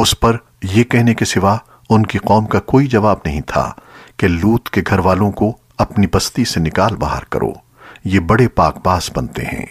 اس پر یہ کہنے کے سوا ان کی قوم کا کوئی جواب نہیں تھا کہ لوت کے گھر والوں کو اپنی بستی سے نکال باہر کرو۔ یہ بڑے پاک باز بنتے ہیں۔